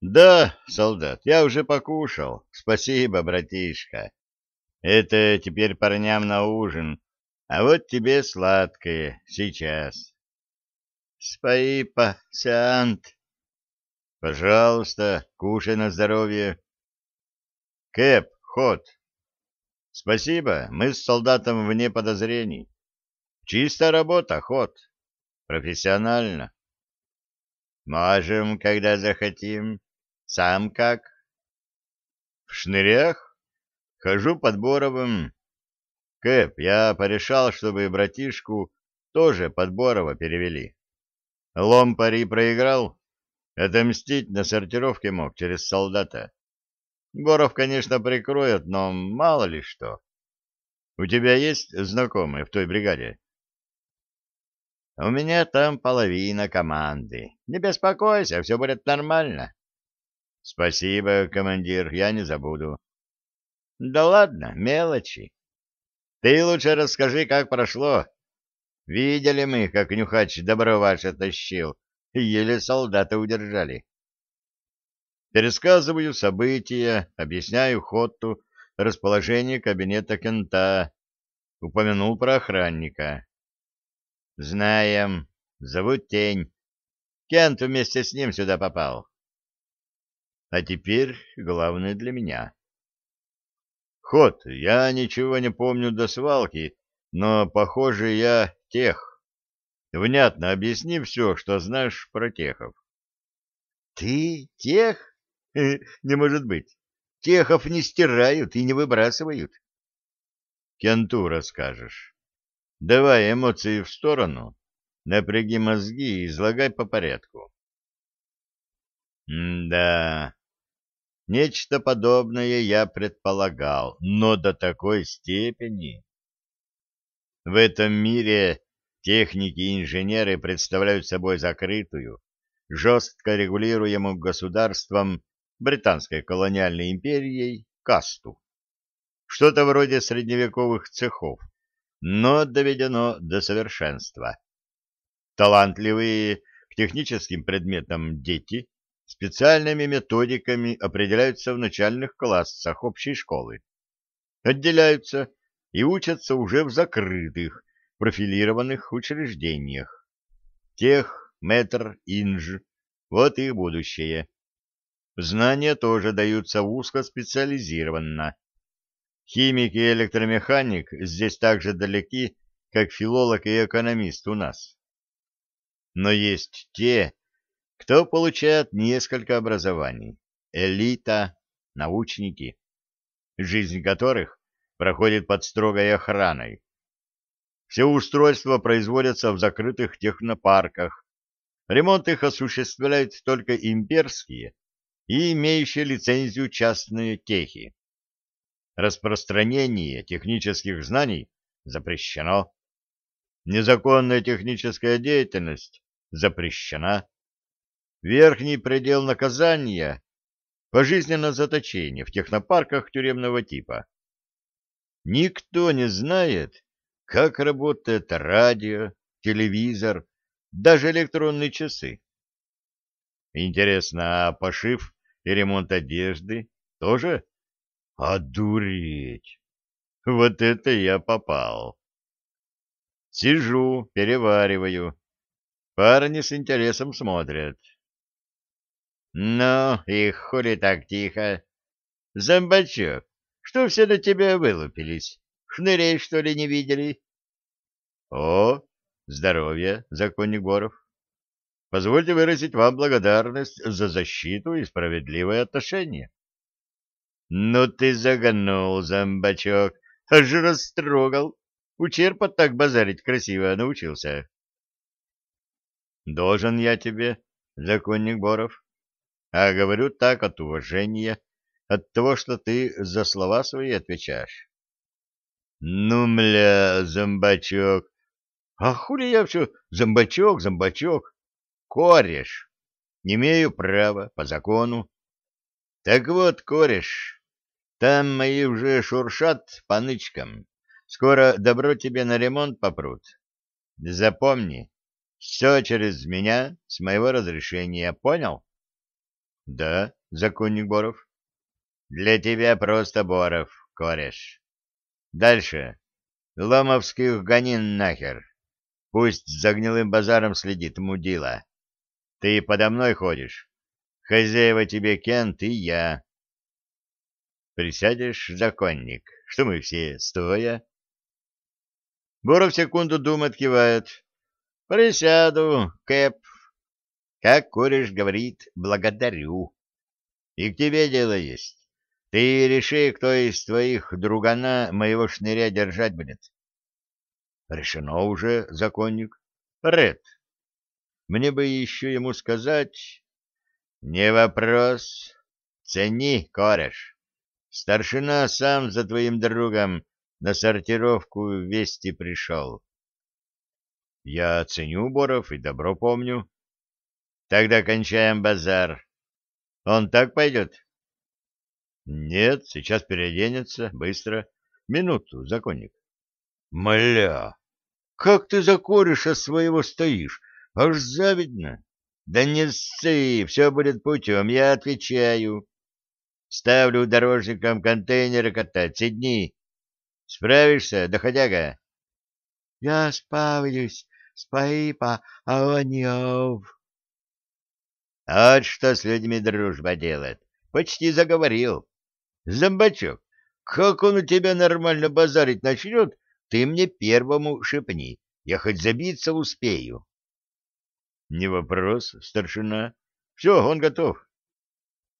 Да, солдат, я уже покушал. Спасибо, братишка. Это теперь парням на ужин. А вот тебе сладкое сейчас. Спаипа, сеант. Пожалуйста, кушай на здоровье. Кэп, ход. Спасибо, мы с солдатом вне подозрений. Чистая работа, ход. Профессионально. Можем, когда захотим. Сам как? В шнырях? Хожу под Боровым. Кэп, я порешал, чтобы братишку тоже под Борова перевели. Лом пари проиграл. Отомстить на сортировке мог через солдата. Боров, конечно, прикроет, но мало ли что. У тебя есть знакомые в той бригаде? У меня там половина команды. Не беспокойся, все будет нормально. Спасибо, командир, я не забуду. Да ладно, мелочи. Ты лучше расскажи, как прошло. Видели мы, как нюхач добро ваше тащил, и еле солдата удержали. Пересказываю события, объясняю Хотту расположение кабинета кента, упомянул про охранника. Знаем, зовут Тень. Кент вместе с ним сюда попал. А теперь главное для меня. Ход. Я ничего не помню до свалки, но, похоже, я тех. Внятно объясни все, что знаешь про техов. Ты тех? Э, не может быть. Техов не стирают и не выбрасывают. Кенту расскажешь. Давай эмоции в сторону, напряги мозги и излагай по порядку. М-да. Нечто подобное я предполагал, но до такой степени. В этом мире техники и инженеры представляют собой закрытую, жестко регулируемую государством британской колониальной империей касту. Что-то вроде средневековых цехов, но доведено до совершенства. Талантливые к техническим предметам дети специальными методиками определяются в начальных классах общей школы, отделяются и учатся уже в закрытых, профилированных учреждениях. Тех, метр, инж – вот их будущее. Знания тоже даются узкоспециализированно. Химик и электромеханик здесь так же далеки, как филолог и экономист у нас. Но есть те, кто получает несколько образований, элита, научники, жизнь которых проходит под строгой охраной. Все устройства производятся в закрытых технопарках, ремонт их осуществляют только имперские и имеющие лицензию частные техи. Распространение технических знаний запрещено. Незаконная техническая деятельность запрещена. Верхний предел наказания — пожизненное заточение в технопарках тюремного типа. Никто не знает, как работает радио, телевизор, даже электронные часы. Интересно, а пошив и ремонт одежды тоже? Одуреть! Вот это я попал! Сижу, перевариваю. Парни с интересом смотрят. Ну, и хули так тихо. Зомбачок, что все на тебя вылупились? Шнырей, что ли, не видели? О, здоровье, законник Боров. Позвольте выразить вам благодарность за защиту и справедливое отношение. Ну ты загнул, зомбачок, аж растрогал. У черпа так базарить красиво научился. Должен я тебе, законник Боров, а говорю так от уважения, от того, что ты за слова свои отвечаешь. Ну, мля, зомбачок. А хули я все зомбачок, зомбачок? Кореш. Не имею права по закону. Так вот, кореш, там мои уже шуршат по нычкам. Скоро добро тебе на ремонт попрут. Запомни, все через меня, с моего разрешения, понял? Да, законник Боров. Для тебя просто Боров, кореш. Дальше. Ломовских гони нахер. Пусть за гнилым базаром следит мудила. Ты подо мной ходишь. Хозяева тебе Кент и я. Присядешь, законник, что мы все стоя. Боров секунду думает, кивает. Присяду, Кэп. Как кореш говорит, благодарю. И к тебе дело есть. Ты реши, кто из твоих другана моего шныря держать будет. Решено уже, законник. Ред. Мне бы еще ему сказать... Не вопрос. Цени, кореш. Старшина сам за твоим другом на сортировку вести пришел. Я ценю, Боров, и добро помню. Тогда кончаем базар. Он так пойдет? Нет, сейчас переоденется, быстро. Минуту, законник. Мля, как ты за кореша своего стоишь? Аж завидно. Да не ссы, все будет путем, я отвечаю. Ставлю дорожникам контейнеры катать, сидни. Справишься, доходяга? Я справлюсь, спасибо, Аваньев. Вот что с людьми дружба делает. Почти заговорил. Зомбачок, как он у тебя нормально базарить начнет, ты мне первому шепни. Я хоть забиться успею. Не вопрос, старшина. Все, он готов.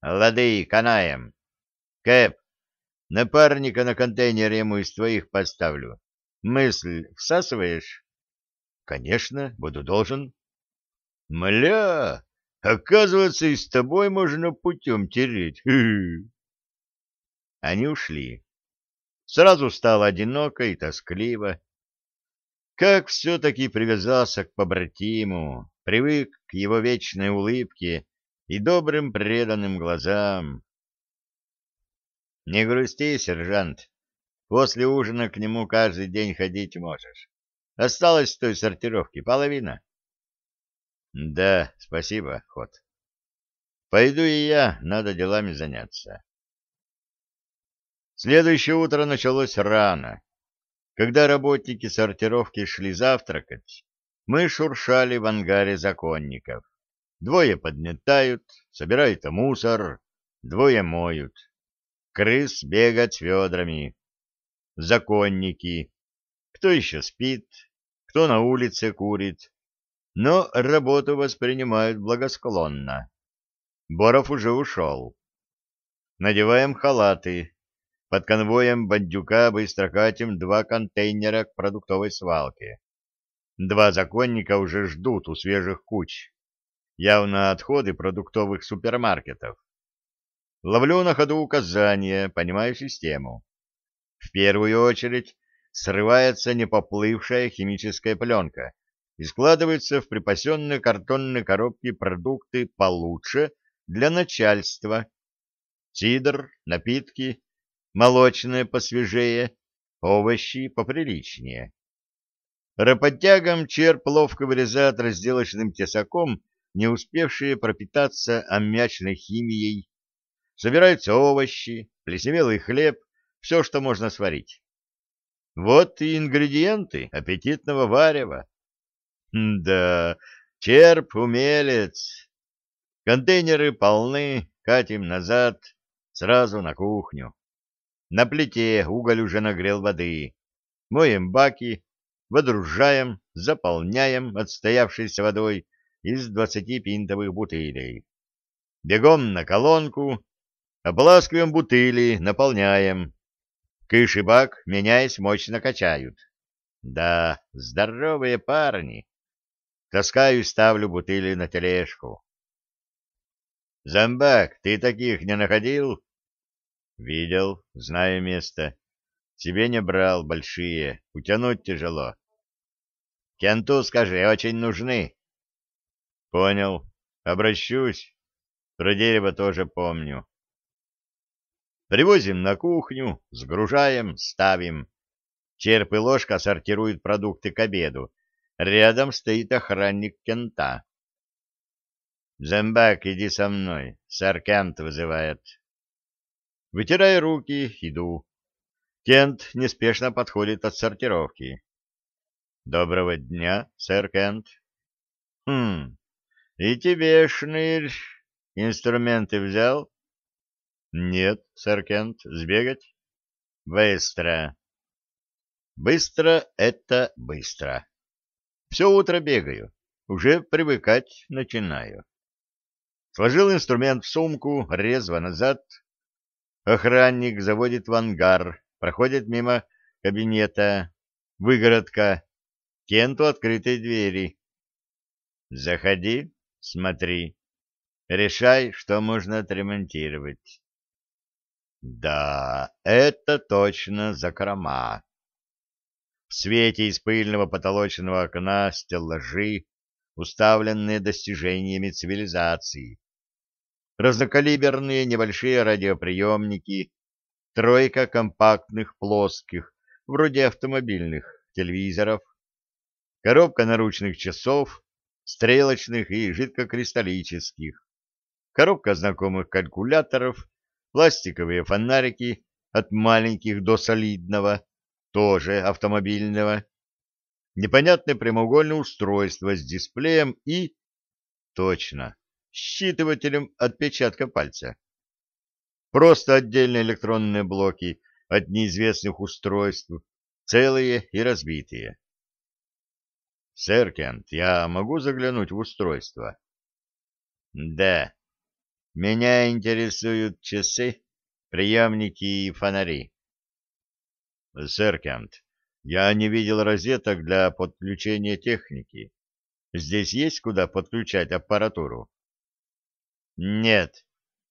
Лады, канаем. Кэп, напарника на контейнер ему из твоих поставлю. Мысль всасываешь? Конечно, буду должен. Мля! Оказывается, и с тобой можно путем тереть. Хы -хы. Они ушли. Сразу стало одиноко и тоскливо. Как все-таки привязался к побратиму, привык к его вечной улыбке и добрым преданным глазам. Не грусти, сержант. После ужина к нему каждый день ходить можешь. Осталось той сортировки половина. Да, спасибо, Ход. Пойду и я, надо делами заняться. Следующее утро началось рано. Когда работники сортировки шли завтракать, мы шуршали в ангаре законников. Двое подметают, собирают мусор, двое моют. Крыс бегать с ведрами. Законники. Кто еще спит, кто на улице курит, но работу воспринимают благосклонно. Боров уже ушел. Надеваем халаты. Под конвоем бандюка быстро катим два контейнера к продуктовой свалке. Два законника уже ждут у свежих куч. Явно отходы продуктовых супермаркетов. Ловлю на ходу указания, понимаю систему. В первую очередь срывается непоплывшая химическая пленка, и складываются в припасенные картонные коробки продукты получше для начальства. Сидр, напитки, молочное посвежее, овощи поприличнее. Работягам черп ловко вырезает разделочным тесаком, не успевшие пропитаться аммиачной химией. Собираются овощи, плесневелый хлеб, все, что можно сварить. Вот и ингредиенты аппетитного варева. Да, черп умелец. Контейнеры полны, катим назад, сразу на кухню. На плите уголь уже нагрел воды. Моем баки, водружаем, заполняем отстоявшейся водой из двадцати пинтовых бутылей. Бегом на колонку, обласкиваем бутыли, наполняем. Кыш и бак, меняясь, мощно качают. Да, здоровые парни. Таскаю и ставлю бутыли на тележку. Замбак, ты таких не находил?» «Видел, знаю место. Тебе не брал большие, утянуть тяжело». «Кенту, скажи, очень нужны». «Понял. Обращусь. Про дерево тоже помню». Привозим на кухню, сгружаем, ставим. Черп и ложка сортируют продукты к обеду Рядом стоит охранник кента. «Зомбак, иди со мной, сэр Кент вызывает». Вытирай руки, иду. Кент неспешно подходит от сортировки. «Доброго дня, сэр Кент». «Хм, и тебе, Шнырь, инструменты взял?» «Нет, сэр Кент, сбегать?» «Быстро». «Быстро — это быстро». Все утро бегаю, уже привыкать начинаю. Сложил инструмент в сумку, резво назад. Охранник заводит в ангар, проходит мимо кабинета, выгородка, кенту открытой двери. Заходи, смотри, решай, что можно отремонтировать. Да, это точно закрома. В свете из пыльного потолочного окна стеллажи, уставленные достижениями цивилизации. Разнокалиберные небольшие радиоприемники, тройка компактных плоских, вроде автомобильных, телевизоров, коробка наручных часов, стрелочных и жидкокристаллических, коробка знакомых калькуляторов, пластиковые фонарики от маленьких до солидного, тоже автомобильного, непонятное прямоугольное устройство с дисплеем и... Точно, считывателем отпечатка пальца. Просто отдельные электронные блоки от неизвестных устройств, целые и разбитые. Сэркент, я могу заглянуть в устройство?» «Да. Меня интересуют часы, приемники и фонари. Сэр Кент, я не видел розеток для подключения техники. Здесь есть куда подключать аппаратуру? Нет,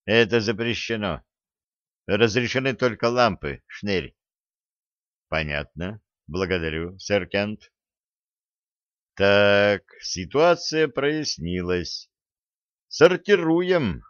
это запрещено. Разрешены только лампы, шнель. Понятно. Благодарю, сэр Кент. Так, ситуация прояснилась. Сортируем